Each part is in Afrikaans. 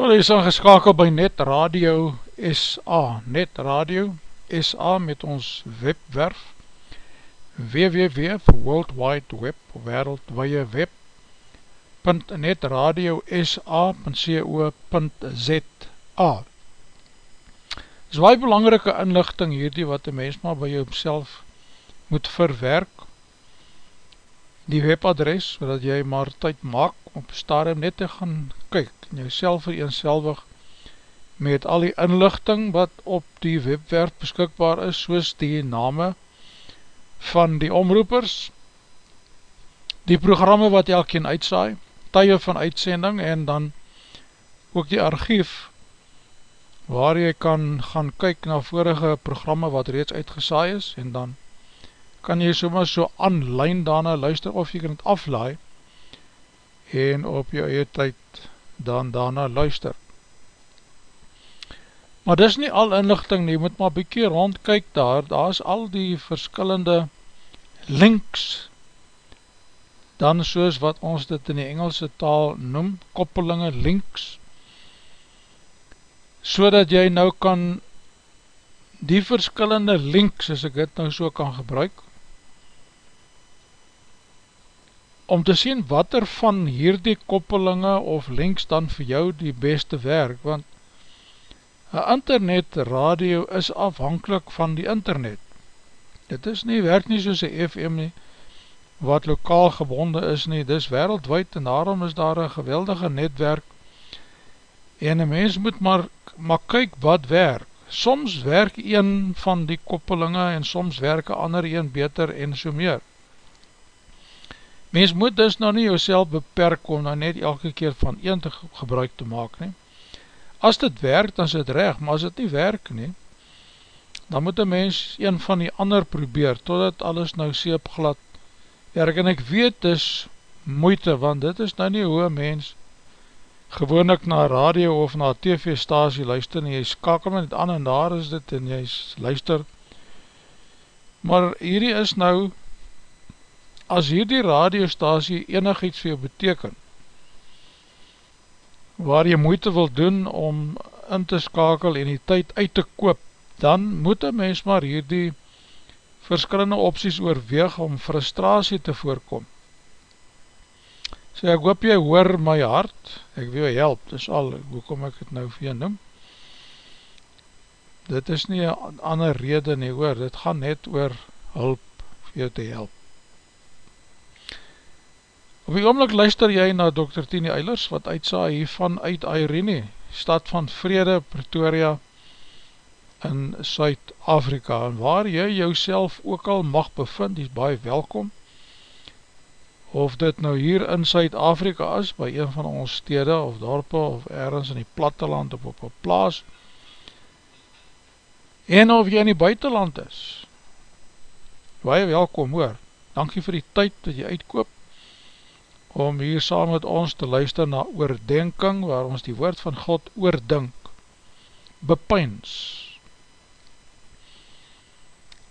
Wel, jy is aangeskakel by Net Radio SA, Net Radio SA met ons webwerf www, World Wide Web, wereldwaie web, .netradiosa.co.za Dit is baie belangrike inlichting hierdie wat die mens maar by jouself moet verwerk. Die webadres, so dat jy maar tyd maak om stadium net te gaan kyk, jou self vereenselwig met al die inlichting wat op die webwerf beskikbaar is, soos die name van die omroepers, die programme wat elkeen uitsaai, tye van uitsending en dan ook die archief waar jy kan gaan kyk na vorige programme wat reeds uitgesaai is en dan kan jy soms so online daarna luister of jy kan het aflaai en op jou eie tyd dan daarna luister. Maar dis nie al inlichting nie, moet maar bykie rondkyk daar, daar is al die verskillende links, dan soos wat ons dit in die Engelse taal noem, koppelinge links, so dat jy nou kan die verskillende links, as ek dit nou so kan gebruik, om te sien wat er van hierdie koppelinge of links dan vir jou die beste werk, want Een internet radio is afhankelijk van die internet. Dit is nie, werk nie soos een FM nie, wat lokaal gebonde is nie, dit is wereldwijd en daarom is daar een geweldige netwerk en een mens moet maar, maar kyk wat werk. Soms werk een van die koppelinge en soms werk een ander een beter en so meer. Mens moet dus nou nie jouself beperk om nou net elke keer van een te gebruik te maak nie. As dit werk, dan is dit reg, maar as dit nie werk nie, dan moet een mens een van die ander probeer, totdat alles nou seep glad werk. En ek weet dis moeite, want dit is nou nie hoe mens gewoonlik na radio of na tv-stasie luister, en jy skakel met het aan en daar is dit, en jy luister. Maar hierdie is nou, as hierdie radiostasie enig iets vir jou beteken, waar jy moeite wil doen om in te skakel en die tyd uit te koop, dan moet een mens maar hierdie verskillende opties oorweeg om frustratie te voorkom. So ek hoop jy hoor my hart, ek wil jy help, dis al, hoe kom ek het nou vir jy noem? Dit is nie een ander rede nie hoor, dit gaan net oor hulp vir jou te help. Op die oomlik luister jy na Dr. Tini Eilers wat uitsa hiervan uit Irene, stad van Vrede, Pretoria in Suid-Afrika. En waar jy jouself ook al mag bevind, die is baie welkom. Of dit nou hier in Suid-Afrika is, by een van ons stede of dorpe of ergens in die platteland of op een plaas. En of jy in die buitenland is. Baie welkom hoor, dankie vir die tyd dat jy uitkoop om hier saam met ons te luister na oordenking, waar ons die woord van God oordink, bepyns.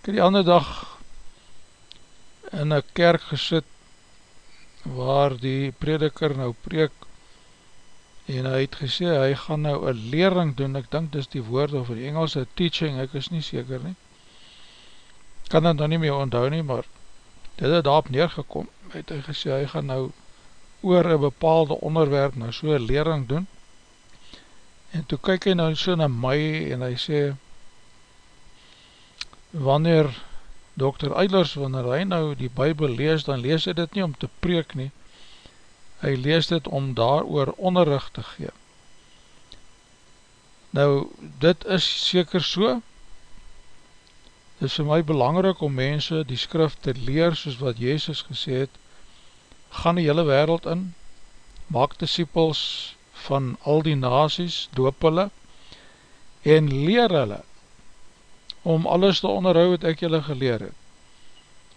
Ek het die ander dag in een kerk gesit, waar die prediker nou preek, en hy het gesê, hy gaan nou een lering doen, ek dink dis die woord, of die Engelse teaching, ek is nie seker nie, kan dit nou nie meer onthou nie, maar dit het daarop neergekom, het hy gesê, hy gaan nou oor een bepaalde onderwerp nou so een lering doen. En toe kyk hy nou so na my en hy sê wanneer Dr. Eilers, wanneer hy nou die bybel lees, dan lees hy dit nie om te preek nie. Hy lees dit om daar oor onderricht te gee. Nou dit is seker so. Dit is vir my belangrik om mense die skrif te leer soos wat Jezus gesê het gaan die hele wereld in, maak disciples van al die nazies, doop hulle, en leer hulle, om alles te onderhou wat ek julle geleer het.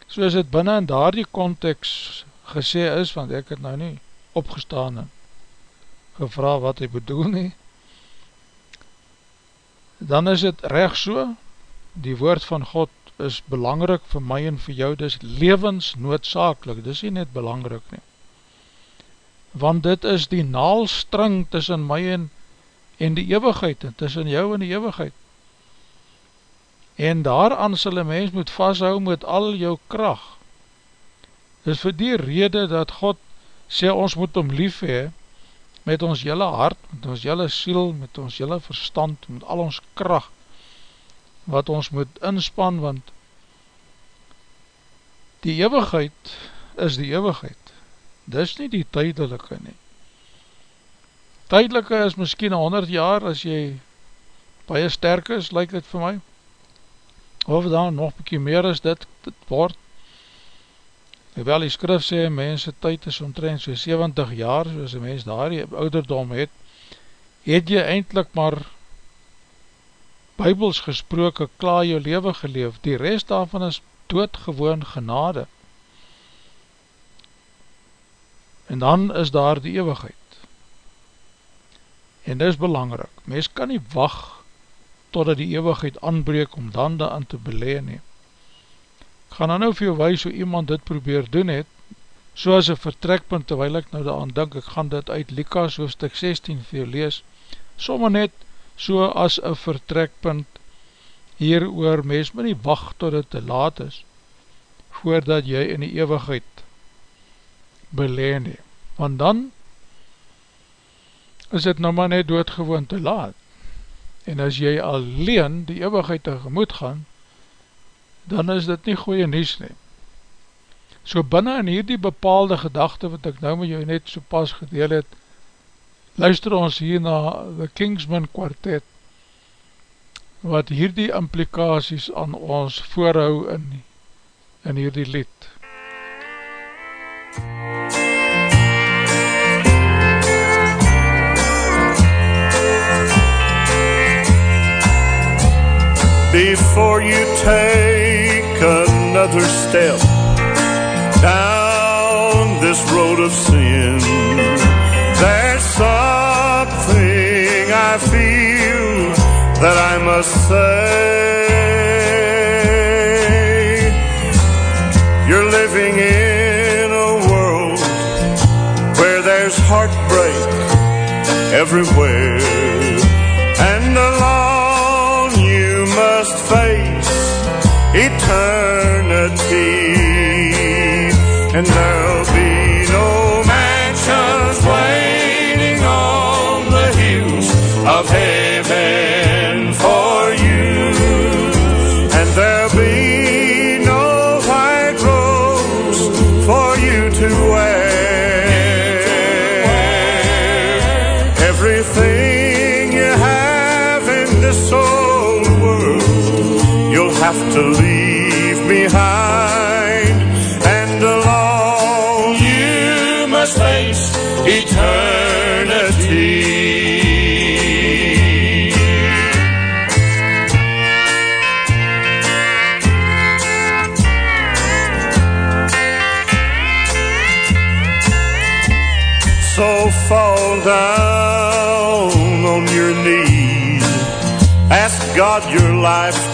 So is het binnen in daar die context gesê is, want ek het nou nie opgestaan en gevra wat hy bedoel nie, dan is het recht so, die woord van God is belangrik vir my en vir jou, dis levensnoodzakelik, dis nie net belangrik nie. Want dit is die naalstring tussen my en, en die eeuwigheid, en tussen jou en die eeuwigheid. En daaraan sal een mens moet vasthou met al jou kracht. Dis vir die rede dat God sê ons moet om lief hee, met ons jylle hart, met ons jylle siel, met ons jylle verstand, met al ons kracht, wat ons moet inspan, want die eeuwigheid is die eeuwigheid. Dis nie die tydelike nie. Tydelike is miskien 100 jaar as jy baie sterk is, lyk dit vir my, of dan nog bykie meer is dit, dit word, Terwyl die skrif sê, mense tyd is omtrent so 70 jaar, soos een mens daar die ouderdom het, het jy eindelijk maar bybels gesproke klaar jou leven geleef, die rest daarvan is doodgewoon genade. En dan is daar die eeuwigheid. En dit is belangrijk, mens kan nie wacht totdat die eeuwigheid aanbreek om dan daan te beleen neem gaan dan nou vir jou wees hoe iemand dit probeer doen het, soos een vertrekpunt, terwijl ek nou daaraan denk, ek gaan dit uit Likas hoofdstuk 16 vir jou lees, somme net so as een vertrekpunt hier oor mens my nie wacht tot het te laat is, voordat jy in die eeuwigheid beleen he. Want dan is het nou maar net doodgewoon te laat. En as jy alleen die eeuwigheid tegemoet gaan, dan is dit nie goeie nies nie. So binnen in hierdie bepaalde gedachte wat ek nou met jou net so pas gedeel het, luister ons hier na the Kingsman Quartet, wat hierdie implikaties aan ons voorhou in, in hierdie lied. Before you take another step down this road of sin. There's something that I must say. You're living in a world where there's heartbreak everywhere.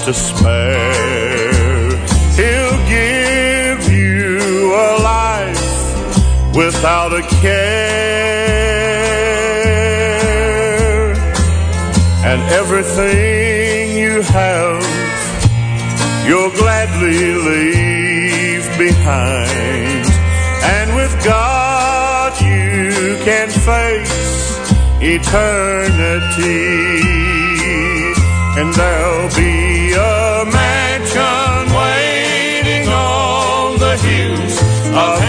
To spare. He'll give you a life without a care. And everything you have, you'll gladly leave behind. And with God you can face eternity. And there'll be 아,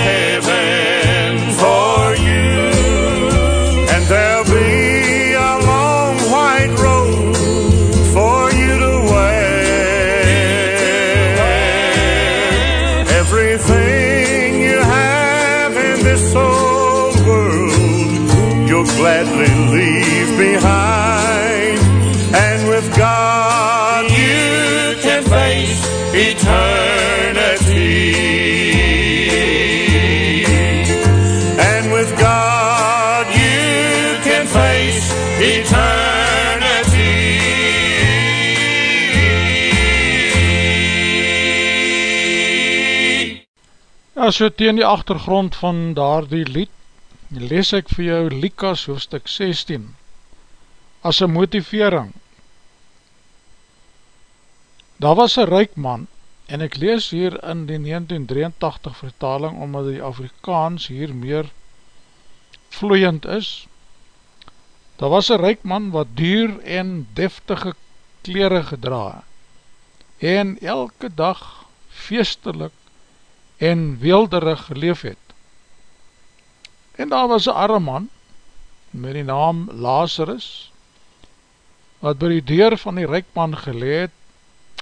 Ja, so teen die achtergrond van daar die lied, lees ek vir jou Likas hoofstuk 16, as een motivering. Daar was een ryk man, en ek lees hier in die 1983 vertaling, omdat die Afrikaans hier meer vloeiend is, daar was een ryk man wat duur en deftige kleren gedra, en elke dag feestelik en weelderig geleef het. En daar was een arme man, met die naam Lazarus, wat by die deur van die rijkman geleed,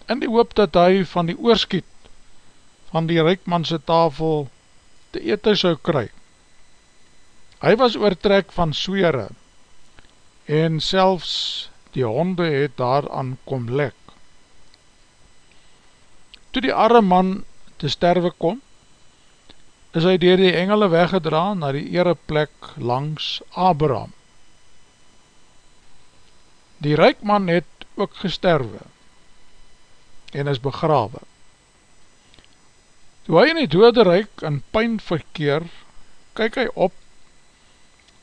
in die hoop dat hy van die oorskiet van die rijkmanse tafel te ete sou kry. Hy was oortrek van swere en selfs die honde het daaraan kom lek. Toe die arme man te sterwe kom, is hy dier die engele weggedra na die ereplek langs Abraham. Die rijkman het ook gesterwe en is begrawe. Toe hy in die dode rijk in pijn verkeer, kyk hy op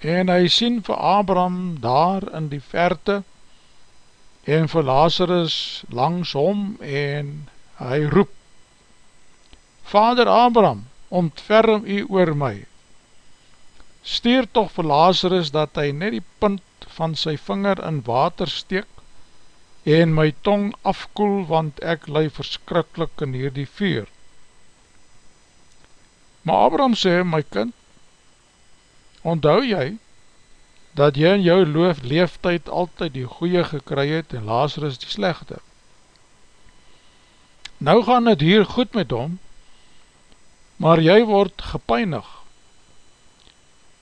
en hy sien vir Abraham daar in die verte en vir Lazarus langs hom en hy roep Vader Abraham, ontferm u oor my. Stuur toch vir Lazarus dat hy net die punt van sy vinger in water steek en my tong afkoel, want ek lei verskrikkelijk in hierdie vuur. Maar Abraham sê, my kind, onthou jy, dat jy in jou loof leeftijd altyd die goeie gekry het en Lazarus die slechte. Nou gaan het hier goed met hom, maar jy word gepeinig.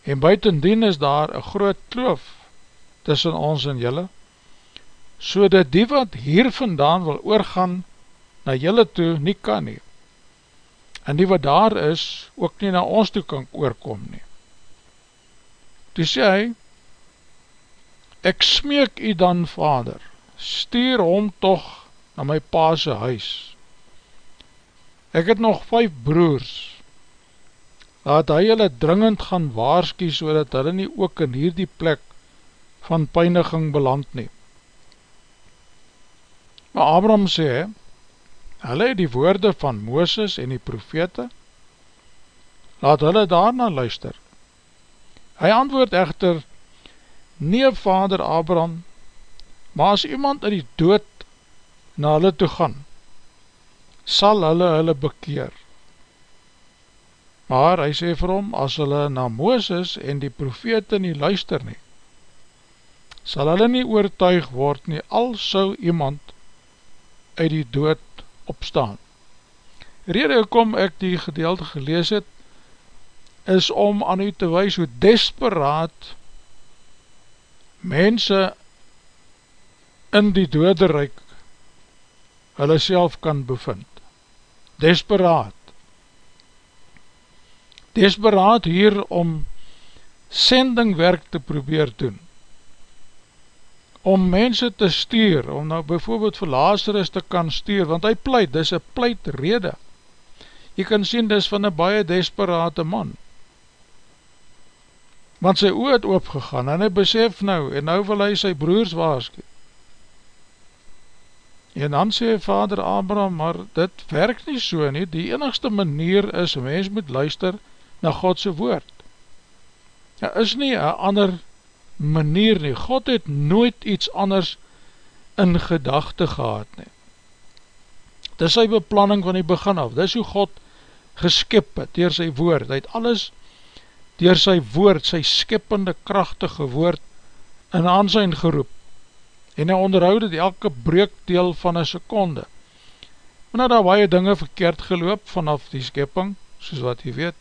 En buitendien is daar een groot kloof tussen ons en jylle, so dat die wat hier vandaan wil oorgaan na jylle toe nie kan nie. En die wat daar is, ook nie na ons toe kan oorkom nie. Toe sê hy, ek smeek u dan vader, stuur hom toch na my paase huis, Ek het nog vijf broers, laat hy hulle dringend gaan waarskie, so dat hulle nie ook in hierdie plek van pijniging beland nie. Maar Abraham sê, hulle het die woorde van Mooses en die profete, laat hulle daarna luister. Hy antwoord echter, nie vader Abraham, maar as iemand in die dood na hulle toe gaan, sal hulle hulle bekeer. Maar hy sê vir hom, as hulle na Mooses en die profete nie luister nie, sal hulle nie oortuig word nie, al sou iemand uit die dood opstaan. Rede kom ek die gedeelte gelees het, is om aan u te wees hoe desperaat mense in die doderijk hulle self kan bevind desperaat. Desperaat hier om sendingwerk te probeer doen. Om mense te stuur, om nou bijvoorbeeld vir Lazarus te kan stuur, want hy pleit, dis een pleit rede. Jy kan sien, dis van een baie desperate man. Want sy oor het oopgegaan, en hy besef nou, en nou wil hy sy broers waarskie. En dan sê vader Abraham, maar dit werk nie so nie, die enigste manier is, mens moet luister na Godse woord. Ja, is nie een ander manier nie, God het nooit iets anders in gedachte gehad nie. Dit is sy beplanning van die begin af, dit is hoe God geskip het, dier sy woord, hy het alles dier sy woord, sy skippende krachtige woord in aansijn geroep, en hy onderhoud het elke breekdeel van een seconde. Maar nou daar waie dinge verkeerd geloop vanaf die skepping, soos wat jy weet.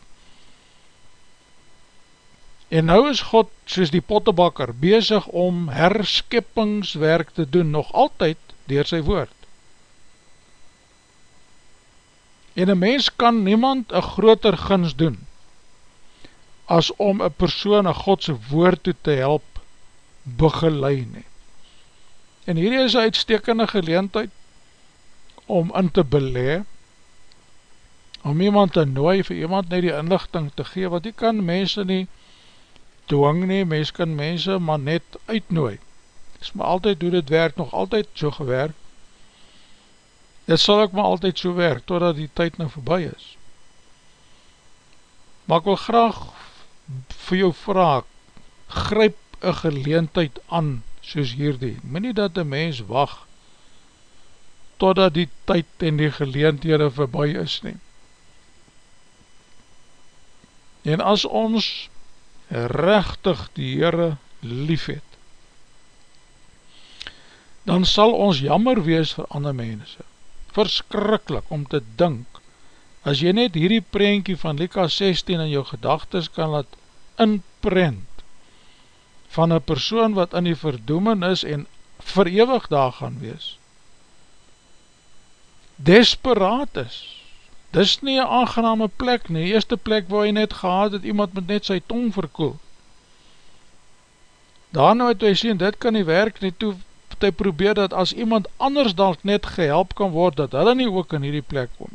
En nou is God, soos die pottebakker, bezig om herskippingswerk te doen, nog altyd dier sy woord. En een mens kan niemand een groter gins doen, as om een persoon een Godse woord toe te help begeleid nie. En hierdie is een uitstekende geleentheid om in te belee, om iemand te nooi vir iemand net die inlichting te gee, want die kan mense nie dwing nie, mens kan mense maar net uitnooi. Dis maar altyd hoe dit werk, nog altyd so gewerk. Dit sal ook maar altyd so werk, totdat die tyd nou voorbij is. Maar ek wil graag vir jou vraag, gryp een geleentheid aan, soos hierdie. Min nie dat die mens wacht totdat die tyd en die geleenthede voorbij is nie. En as ons rechtig die Heere lief het, dan sal ons jammer wees vir ander mense. Verskrikkelijk om te dink, as jy net hierdie prentjie van Lika 16 in jou gedagtes kan laat inprent, van een persoon wat in die verdoemen is en verewig daar gaan wees, desperaat is, dis nie een aangename plek nie, die eerste plek waar jy net gehad het, iemand met net sy tong verkoel, daarna het hy sien, dit kan nie werk nie, toe het hy probeer dat as iemand anders dan net gehelp kan word, dat hulle nie ook in hierdie plek kom.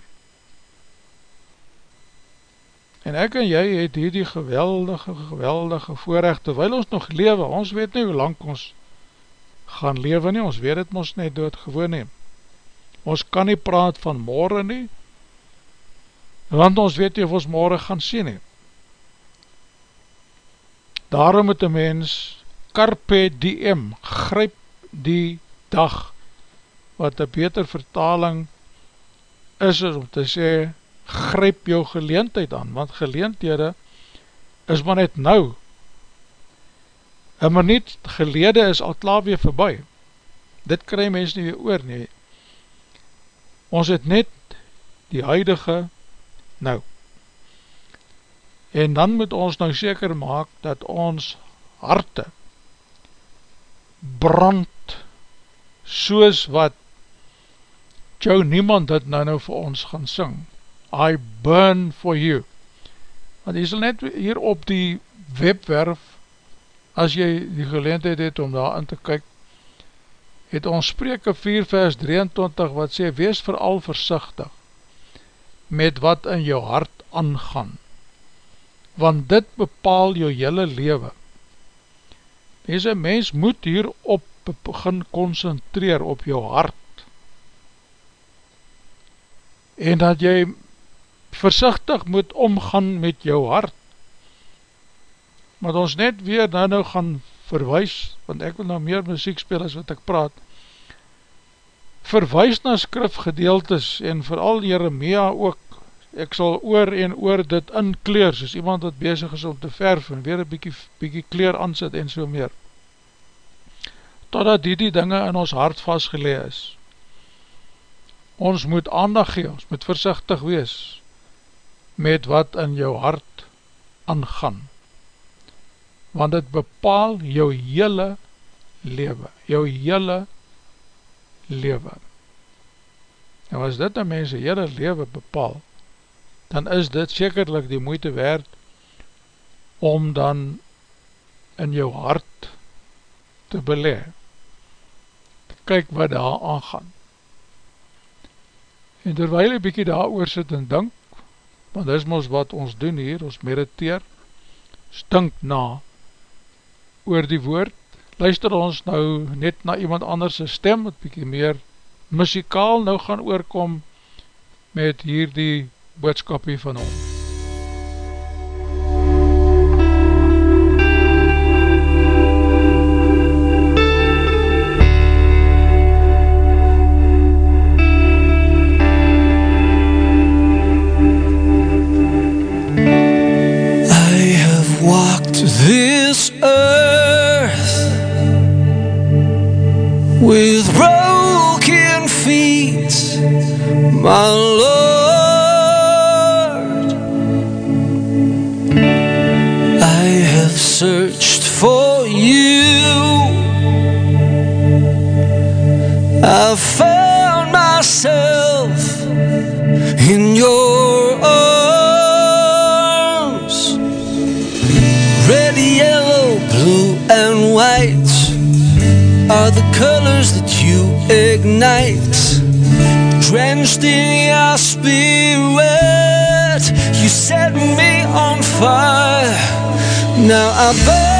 En ek en jy het hierdie geweldige, geweldige voorrecht, terwijl ons nog lewe, ons weet nie hoe lang ons gaan lewe nie, ons weet het ons net dood gewoon neem. Ons kan nie praat van morgen nie, want ons weet nie of ons morgen gaan sien nie. Daarom moet die mens carpe diem, gryp die dag, wat een beter vertaling is, is om te sê, gryp jou geleentheid aan, want geleenthede is maar net nou. Een minuut gelede is al klaar weer voorbij. Dit krij mens nie weer oor nie. Ons het net die huidige nou. En dan moet ons nou seker maak dat ons harte brand soos wat jou niemand dit nou nou vir ons gaan sing. I burn for you. Want jy sal net hier op die webwerf, as jy die geleentheid het om daar in te kyk, het ons spreke 4 vers 23 wat sê, wees vooral versichtig met wat in jou hart aangaan, want dit bepaal jou hele leven. Deze mens moet hierop begin concentreer op jou hart. En dat jy versichtig moet omgaan met jou hart. Maar ons net weer nou nou gaan verwijs, want ek wil nou meer muziek speel as wat ek praat, verwijs na skrifgedeeltes en vooral Jeremia ook, ek sal oor en oor dit inkleer, soos iemand wat bezig is om te verf en weer een bykie, bykie kleer aansit en so meer. Totdat die die dinge in ons hart vastgelee is. Ons moet aandag gee, ons moet versichtig wees met wat in jou hart aangaan. Want het bepaal jou hele lewe, jou hele lewe. En as dit een mens hele lewe bepaal, dan is dit sekerlik die moeite werd om dan in jou hart te belee. Te kyk wat daar aangaan. En terwijl jy bykie daar oor sit en dink, want dis ons wat ons doen hier, ons mediteer, stink na oor die woord, luister ons nou net na iemand anders stem, wat bykie meer muzikaal nou gaan oorkom met hier die boodskapie van ons. Walked this earth ignite. Drenched in your spirit, you set me on fire. Now I burn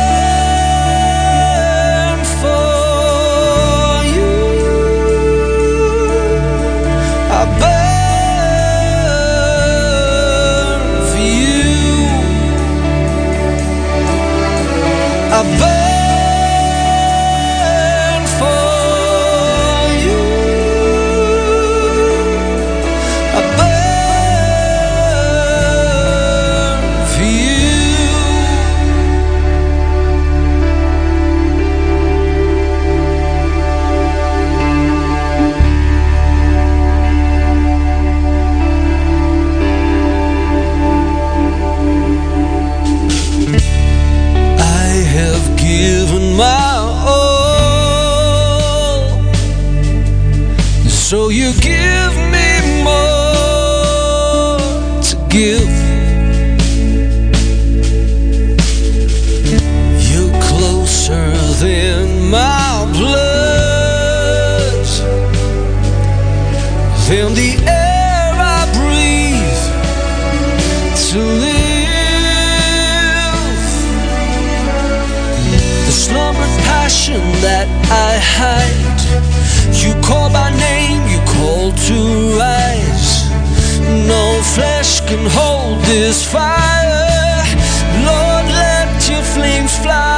passion that I hide. You call by name, you call to rise. No flesh can hold this fire. Lord, let your flames fly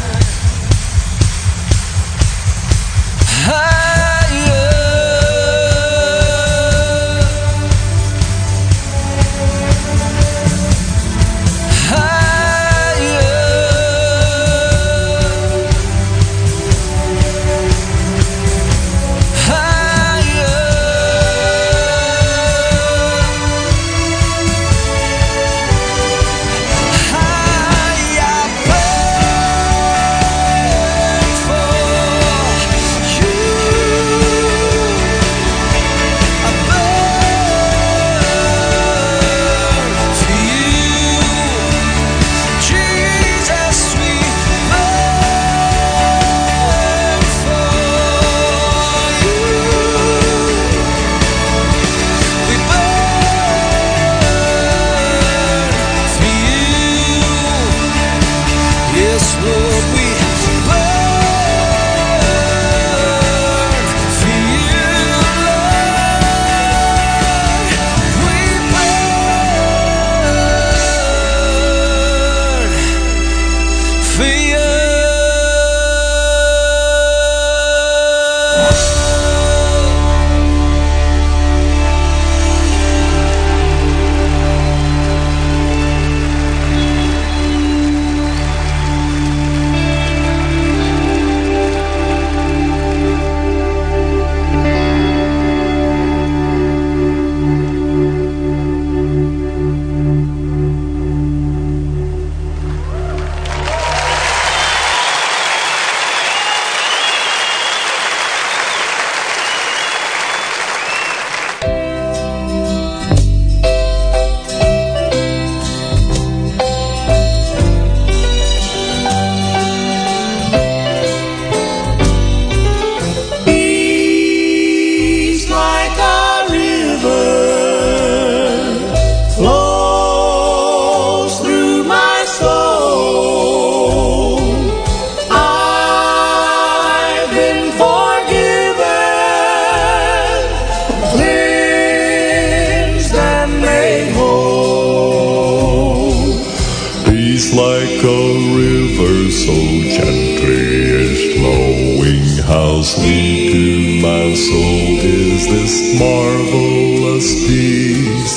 Marvelous peace.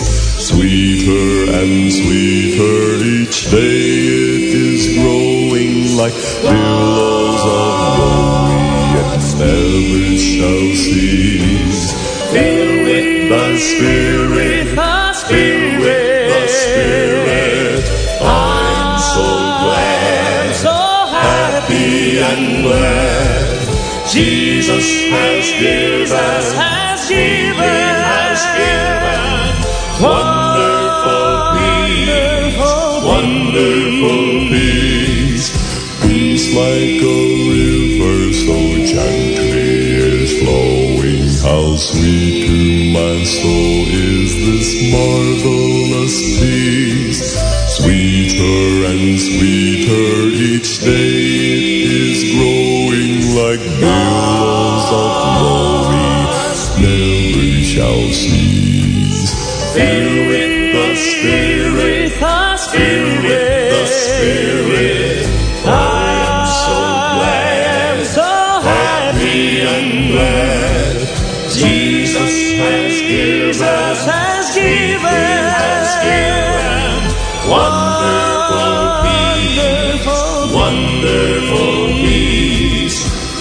Sweeter and sweeter each day it is growing like billows of glory it never shall cease. Fill with the Spirit, fill with the Spirit. I'm so glad, so happy and glad. Jesus has given, has given. Has given. Wonderful, peace, wonderful peace, peace like a river, so gently is flowing. How sweet to my soul is this marvelous peace, sweeter and sweeter each day it is growing like billows of. Fill with the Spirit, fill with the Spirit. I am so glad, happy. And glad. Jesus has given, has given, has given. Wonderful peace, wonderful peace.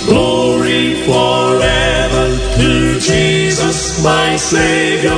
Glory forever to Jesus, my Savior,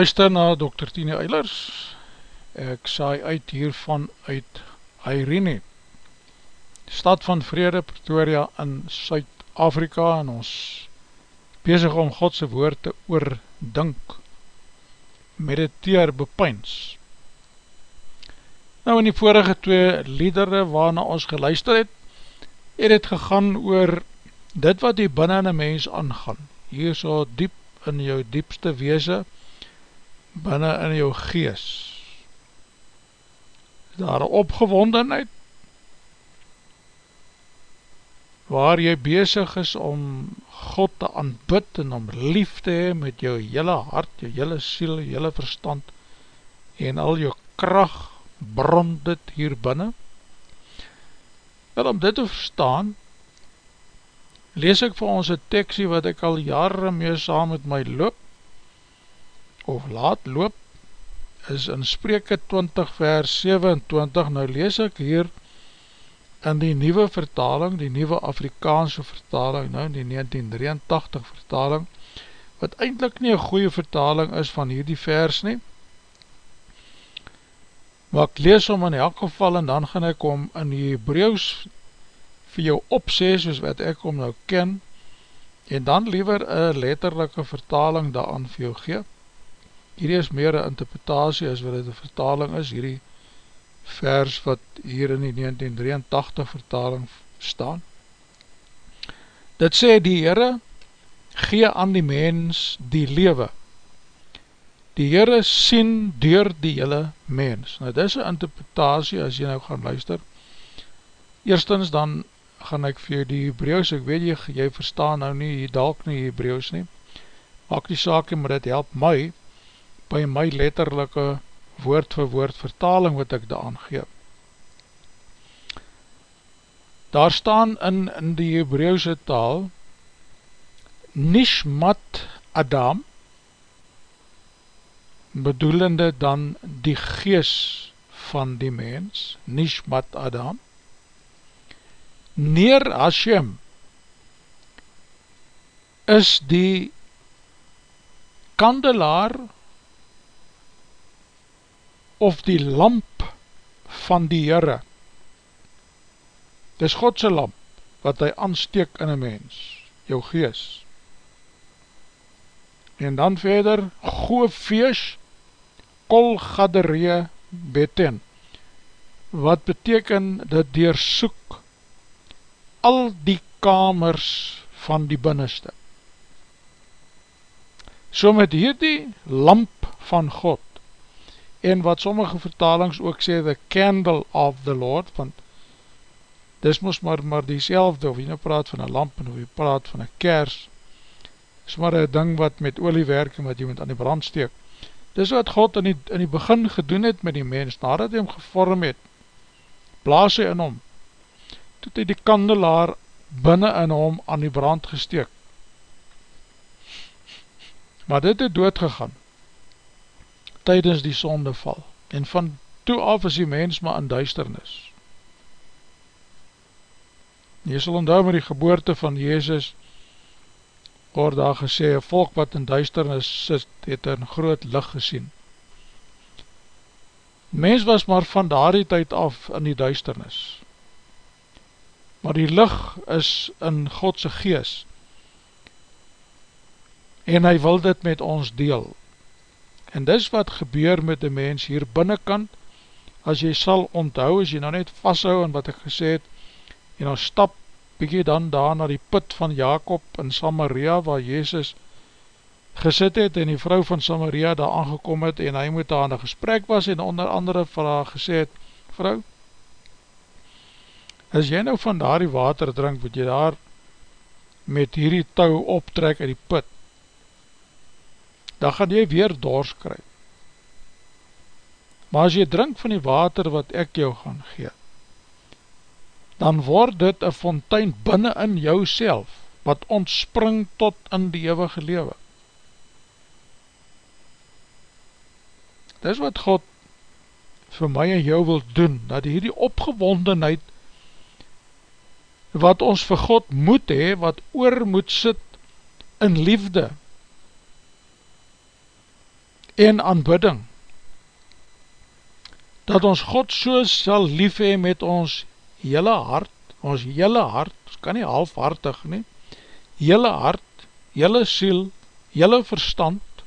luister na Dr. Tine Eilers. Ek saai uit hiervan uit Irene Stad van Vrede, Pretoria in Suid-Afrika en ons bezig om Godse woord te oordink. Mediteer bepyns Nou in die vorige twee liedere waarna ons geluister het het het gegaan oor dit wat die binnen in een mens aangaan. Hier so diep in jou diepste weese binnen in jou gees. Is daar een opgewondenheid waar jy bezig is om God te aanbid en om lief te hee met jou hele hart, jou hele siel, hele verstand en al jou kracht brand dit hier binnen. Wel om dit te verstaan, lees ek vir ons een teksie wat ek al jare mee saam met my loop, of laat loop, is in Spreke 20 vers 27, nou lees ek hier in die nieuwe vertaling, die nieuwe Afrikaanse vertaling, nou die 1983 vertaling, wat eindelijk nie een goeie vertaling is van hierdie vers nie, maar ek lees om in elk geval en dan gaan ek om in die Hebreeuws vir jou opsê, soos wat ek om nou ken, en dan liever een letterlijke vertaling daaran vir jou gee, hierdie is meer een interpretatie as wat het een vertaling is, hierdie vers wat hier in die 1983 vertaling staan. Dit sê die Heere gee aan die mens die lewe. Die Heere sien door die hele mens. Nou dit is een interpretatie as jy nou gaan luister. Eerstens dan gaan ek vir die Hebreeuws, ek weet jy, jy verstaan nou nie, dalk nie Hebreeuws nie. Maak die saak, maar dit help my, by my letterlijke woord vir woord vertaling wat ek daan geef. Daar staan in, in die Hebreeuwse taal Nishmat Adam bedoelende dan die gees van die mens Nishmat Adam Neer Hashem is die kandelaar of die lamp van die Heere. Dis Godse lamp, wat hy aansteek in een mens, jou gees. En dan verder, goe fees, kol gaderee beten, wat beteken dit deersoek al die kamers van die binneste. So met hierdie lamp van God, en wat sommige vertalings ook sê, the candle of the Lord, want dis moes maar, maar die selfde, of jy nou praat van een lamp, of jy praat van een kers, is maar een ding wat met olie werk, en wat jy moet aan die brand steek. Dis wat God in die, in die begin gedoen het met die mens, nadat hy hom gevorm het, blaas hy in hom, toet hy die kandelaar binnen in hom aan die brand gesteek. Maar dit het dood gegaan, tydens die sondeval, en van toe af is die mens maar in duisternis. Jy sal onthou met die geboorte van Jezus, word daar gesê, volk wat in duisternis sit, het een groot licht gesien. Mens was maar van daardie tyd af in die duisternis. Maar die licht is in Godse gees. En hy wil dit met ons deel. En dis wat gebeur met die mens hier binnenkant, as jy sal onthou, as jy nou net vasthou in wat ek gesê het, en dan stap bykie dan daar na die put van Jacob in Samaria, waar Jezus gesit het en die vrou van Samaria daar aangekom het en hy moet daar in een gesprek was en onder andere vir haar gesê het, vrou, as jy nou van daar die water drink, moet jy daar met hierdie touw optrek in die put, dan gaan jy weer dors kry. Maar as jy drink van die water wat ek jou gaan gee, dan word dit een fontein binnen in jou self, wat ontspring tot in die eeuwige lewe. Dis wat God vir my en jou wil doen, dat hierdie opgewondenheid wat ons vir God moet hee, wat oor moet sit in liefde en aanbidding, dat ons God so sal lief hee met ons hele hart, ons hele hart, ons kan nie halfhartig nie, hele hart, hele siel, hele verstand,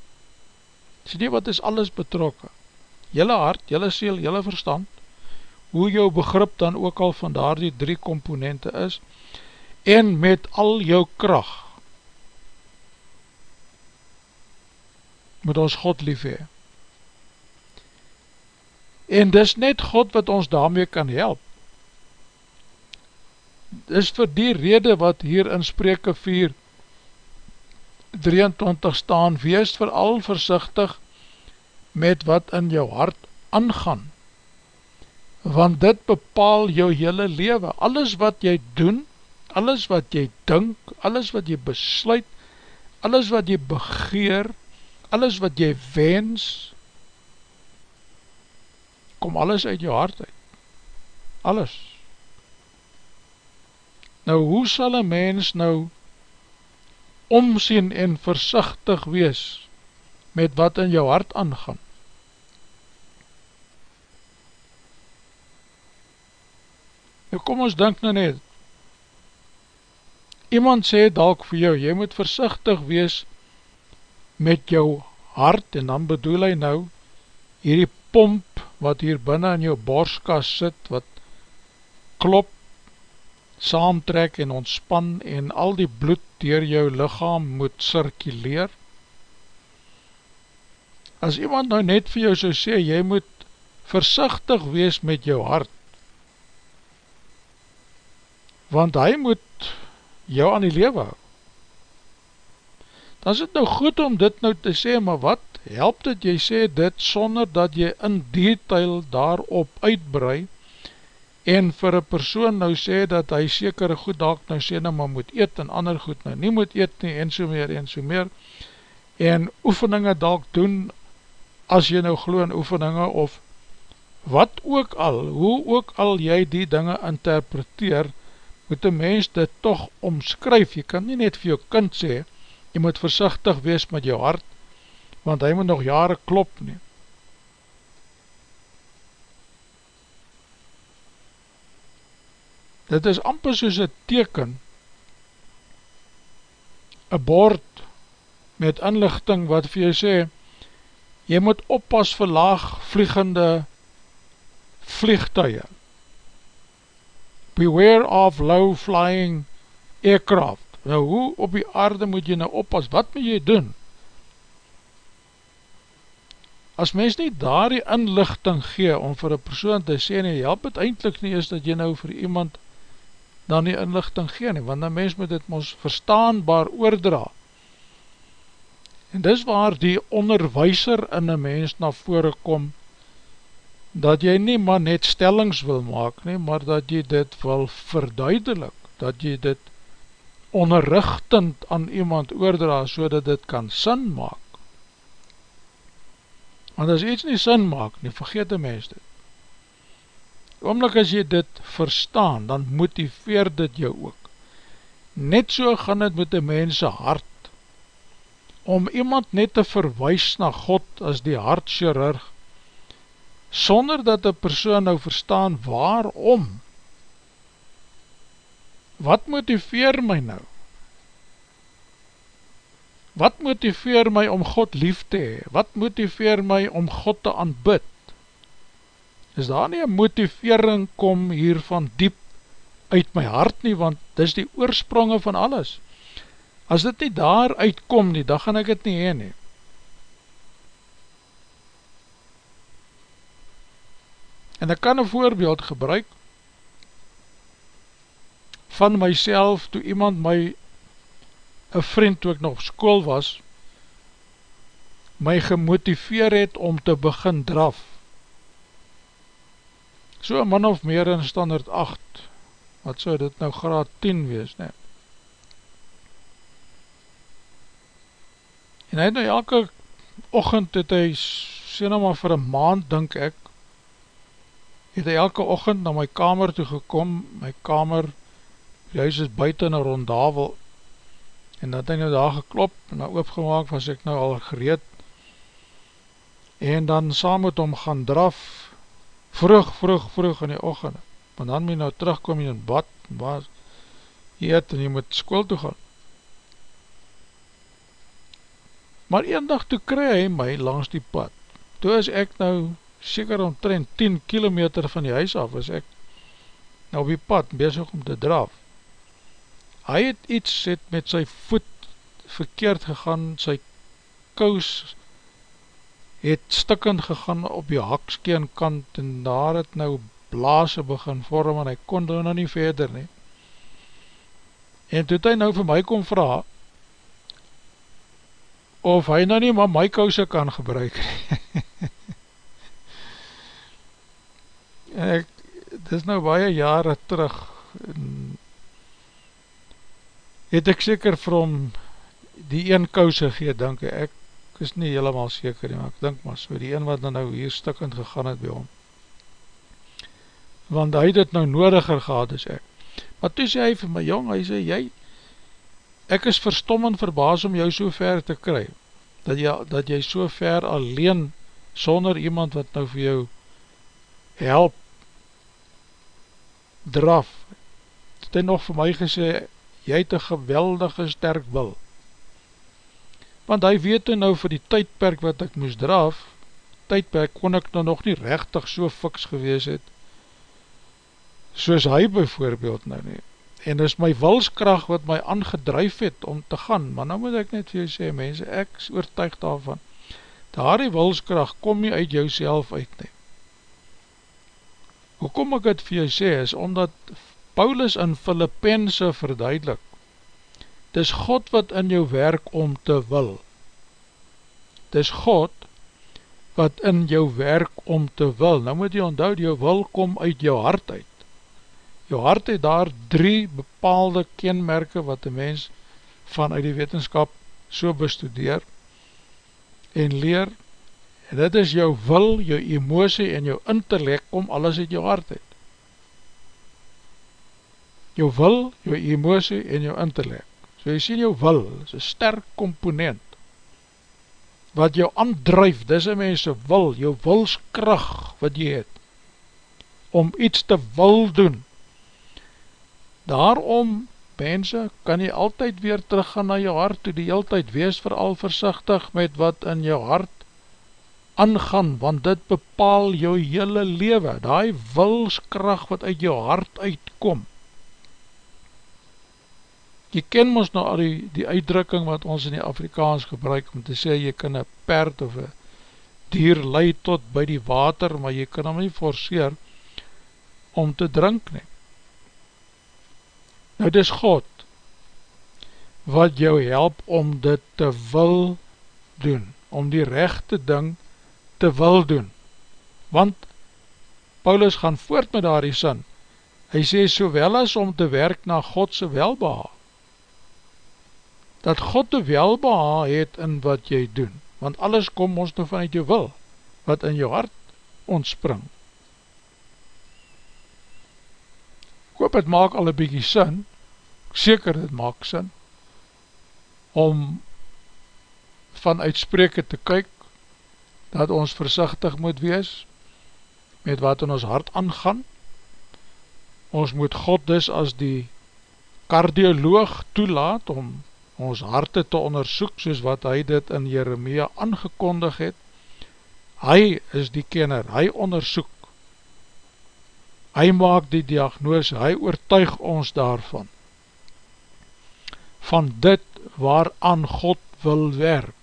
sê nie wat is alles betrokken, jylle hart, jylle siel, jylle verstand, hoe jou begrip dan ook al van daar die drie komponente is, en met al jou kracht, moet ons God lief hee. En dis net God wat ons daarmee kan help. Dis vir die rede wat hier in spreke 4 23 staan, wees vooral versichtig met wat in jou hart aangaan, want dit bepaal jou hele leven, alles wat jy doen, alles wat jy dink, alles wat jy besluit, alles wat jy begeer, alles wat jy wens, kom alles uit jou hart uit, alles. Nou, hoe sal een mens nou omsien en versichtig wees met wat in jou hart aangaan. Nou kom ons denk nou net, iemand sê dalk vir jou, jy moet versichtig wees met jou hart, en dan bedoel hy nou, hierdie pomp wat hier binnen in jou borskas sit, wat klop, saamtrek en ontspan en al die bloed dier jou lichaam moet circuleer. As iemand nou net vir jou so sê, jy moet versichtig wees met jou hart, want hy moet jou aan die lewe hou. Dan is het nou goed om dit nou te sê, maar wat help dit jy sê dit sonder dat jy in detail daarop uitbreid, en vir een persoon nou sê dat hy sekere goed dalk nou sê nou maar moet eet en ander goed nou nie moet eet nie en so meer en so meer. En oefeninge dalk doen as jy nou glo in oefeninge of wat ook al, hoe ook al jy die dinge interpreteer, moet een mens dit toch omskryf, jy kan nie net vir jou kind sê, jy moet versichtig wees met jou hart, want hy moet nog jare klop nie, dit is amper soos een teken, een bord met inlichting wat vir jy sê, jy moet oppas vir laag vliegende vliegtuie. Beware of low flying aircraft. Nou hoe op die aarde moet jy nou oppas, wat moet jy doen? As mens nie daar die inlichting gee om vir een persoon te sê, nie, help het eindelijk nie is dat jy nou vir iemand dan die inlichting gee nie, want die mens moet dit ons verstaanbaar oordra. En dis waar die onderwijser in die mens na vore kom, dat jy nie maar net stellings wil maak nie, maar dat jy dit wil verduidelik, dat jy dit onderrichtend aan iemand oordra, so dat dit kan sin maak. Want as iets nie sin maak nie, vergeet die mens dit. Oomlik as jy dit verstaan, dan motiveer dit jou ook. Net so gaan het met die mense hart. Om iemand net te verwijs na God as die hartchirurg, sonder dat een persoon nou verstaan waarom. Wat motiveer my nou? Wat motiveer my om God lief te hee? Wat motiveer my om God te aanbid? Is daar nie een motivering kom hier van diep uit my hart nie, want dis die oorspronge van alles. As dit nie daar uitkom nie, dan gaan ek het nie heen nie. En ek kan een voorbeeld gebruik van myself toe iemand my een vriend toe ek nog school was my gemotiveer het om te begin draf so een man of meer in standaard 8 wat so dit nou graad 10 wees nee. en hy het nou elke ochend het hy sê nou maar vir een maand dink ek het hy elke ochend na my kamer toe gekom my kamer die huis is buiten een rondavel en dat hy nou daar geklop en nou oopgemaak was ek nou al gereed. En dan saam met hom gaan draf vroeg, vroeg, vroeg in die ochende want dan moet jy nou terugkom in bad waar jy eet en jy moet school toe gaan. Maar een dag toe kry hy my langs die pad. Toe is ek nou seker omtrent 10 kilometer van die huis af is ek nou op die pad bezig om te draf hy het iets het met sy voet verkeerd gegaan, sy kous het stikkend gegaan op die hakskeen kant en daar het nou blaas begin vorm en hy kon nou nie verder nie. En toe het hy nou vir my kom vraag of hy nou nie maar my kouse kan gebruik en ek, dit is nou baie jare terug en het ek seker vir hom die een kouse gee, denk ek, ek is nie helemaal seker nie, maar ek denk maar so, die een wat nou hier stikkend gegaan het by hom, want hy het het nou nodiger gehad as ek, maar toe sê hy vir my jong, hy sê, jy, ek is verstom en verbaas om jou so ver te kry, dat jy, dat jy so ver alleen, sonder iemand wat nou vir jou help, draf, het hy nog vir my gesê, jy het een geweldige sterk wil. Want hy weet nou vir die tydperk wat ek moes draf, tydperk kon ek nou nog nie rechtig so fiks gewees het, soos hy bijvoorbeeld nou nie. En is my wilskracht wat my aangedruif het om te gaan, maar nou moet ek net vir jou sê, mense, ek is oortuig daarvan, daar die wilskracht kom nie uit jou uit nie. Hoekom ek het vir jou sê, is omdat Paulus in Filippense verduidelik, Dis God wat in jou werk om te wil. Dis God wat in jou werk om te wil. Nou moet jy onthoud, jou wil kom uit jou hart uit. Jou hart het daar drie bepaalde kenmerke wat die mens vanuit die wetenskap so bestudeer en leer. En dit is jou wil, jou emosie en jou intellect kom alles uit jou hart uit jou wil, jou emosie en jou intellect. So jy sien jou wil, is een sterk komponent, wat jou aandruif, dis een mense wil, jou wilskracht wat jy het, om iets te wil doen. Daarom, mense, kan jy altyd weer teruggaan na jou hart, toe die heel tyd wees vooral versichtig met wat in jou hart aangaan, want dit bepaal jou hele lewe, die wilskracht wat uit jou hart uitkomt, jy ken ons nou al die, die uitdrukking wat ons in die Afrikaans gebruik om te sê jy kan een perd of een dier leid tot by die water, maar jy kan hom nie forceer om te drink nie. Nou dis God wat jou help om dit te wil doen, om die rechte ding te wil doen. Want Paulus gaan voort met daar die sin. Hy sê, sowel as om te werk na Godse welbehaal, dat God te welbeha het in wat jy doen, want alles kom ons nou vanuit jou wil, wat in jou hart ontspring. Ek hoop het maak al een bykie sin, seker het maak sin, om van uitspreke te kyk, dat ons versichtig moet wees, met wat in ons hart aangaan. Ons moet God dus as die kardioloog toelaat om ons harte te onderzoek soos wat hy dit in Jeremia aangekondig het. Hy is die kenner, hy onderzoek. Hy maak die diagnose, hy oortuig ons daarvan. Van dit waaraan God wil werk.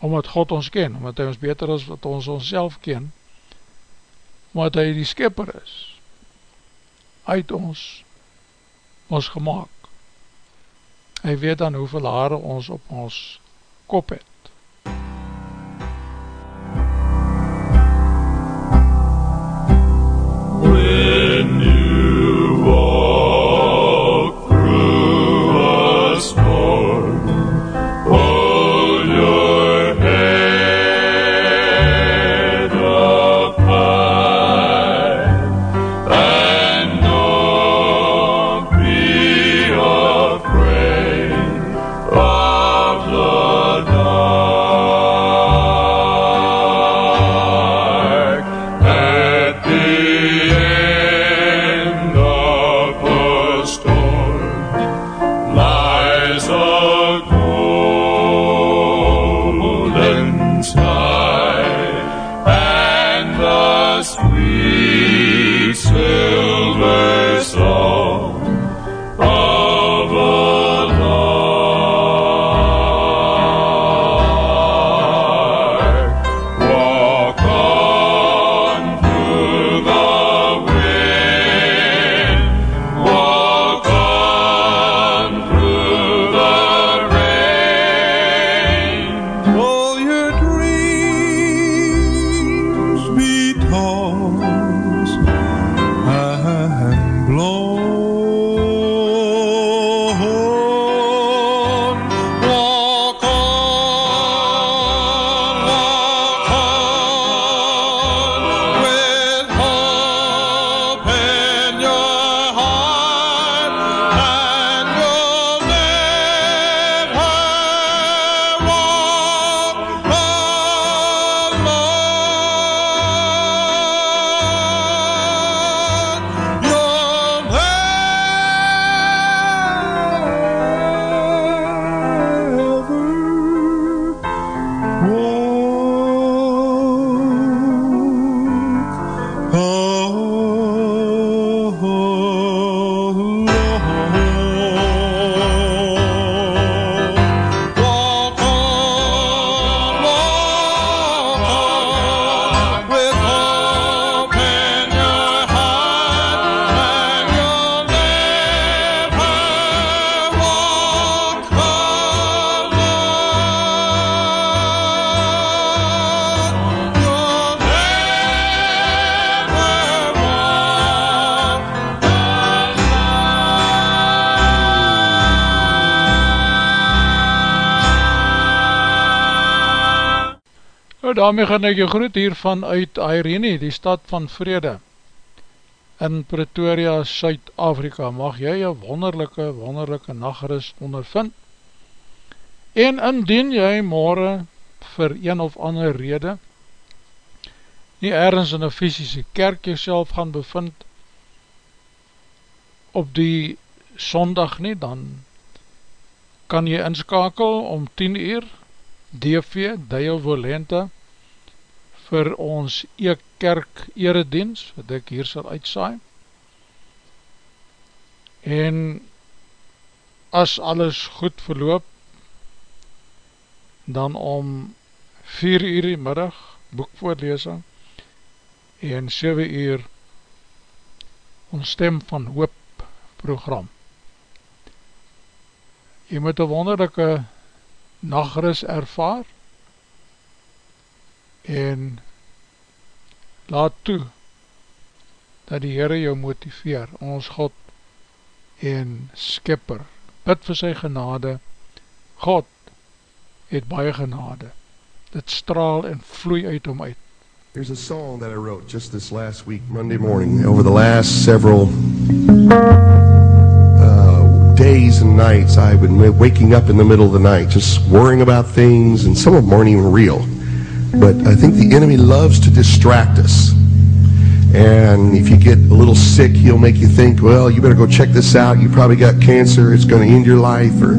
Omdat God ons ken, omdat hy ons beter is wat ons ons self ken. Omdat hy die skipper is. Uit ons, ons gemaakt hy weet dan hoeveel haare ons op ons kop het. Daarmee gaan ek jou groet hier vanuit Irene, die stad van vrede in Pretoria, Suid-Afrika. Mag jy een wonderlijke, wonderlijke nachtrust ondervind. En indien jy morgen vir een of ander rede nie ergens in een fysische kerk jyself gaan bevind op die sondag nie, dan kan jy inskakel om 10 uur DV, Deo Volente, vir ons e-kerk eredienst, wat ek hier sal uitsaai. En as alles goed verloop, dan om 4 uur die middag boekvoorlesing en 7 uur ons stem van hoop program. Jy moet een wonderlijke nachtrus ervaar en laat toe dat die Heere jou motiveer, ons God en skipper. Bid vir sy genade, God het baie genade, dit straal en vloei uit om uit. There's a song that I wrote just this last week, Monday morning. Over the last several uh, days and nights, I've been wa- waking up in the middle of the night, just worrying about things, and some of them aren't even real. But I think the enemy loves to distract us. And if you get a little sick, he'll make you think, well, you better go check this out. You probably got cancer. It's going to end your life. Or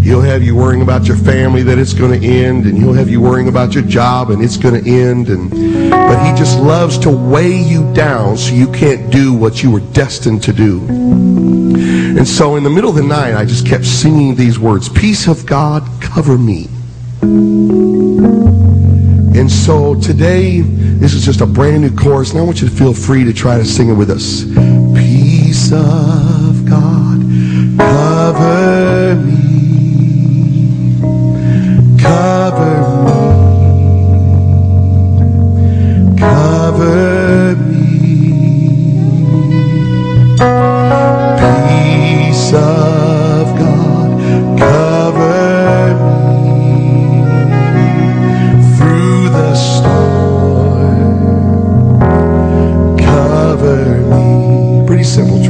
he'll have you worrying about your family that it's going to end. And he'll have you worrying about your job and it's going to end. And, but he just loves to weigh you down so you can't do what you were destined to do. And so in the middle of the night, I just kept singing these words, Peace of God, cover me. And so today, this is just a brand new chorus, and I want you to feel free to try to sing it with us. Peace of God, cover me, cover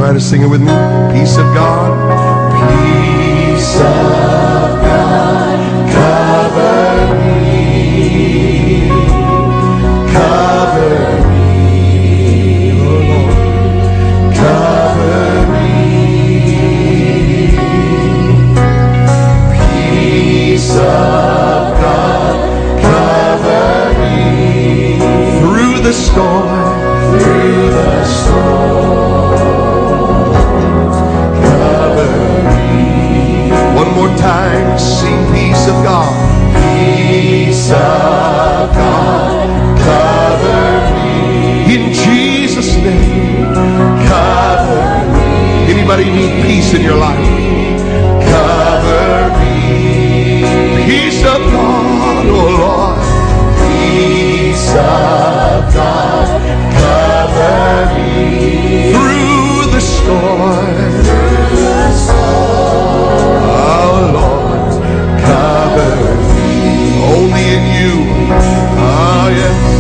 Try to sing it with me. Peace of God. Peace of God. Cover me. Cover me. Oh Lord. Cover me. Peace of God. Cover me through the storm, through the storm. More time, sing peace of God. Peace of God, cover me. In Jesus' name, cover me. Anybody need peace in your life? Cover me. Peace of God, oh Lord. Peace of God, cover me through the storm, Lord, covered me. Only in you, ah yes.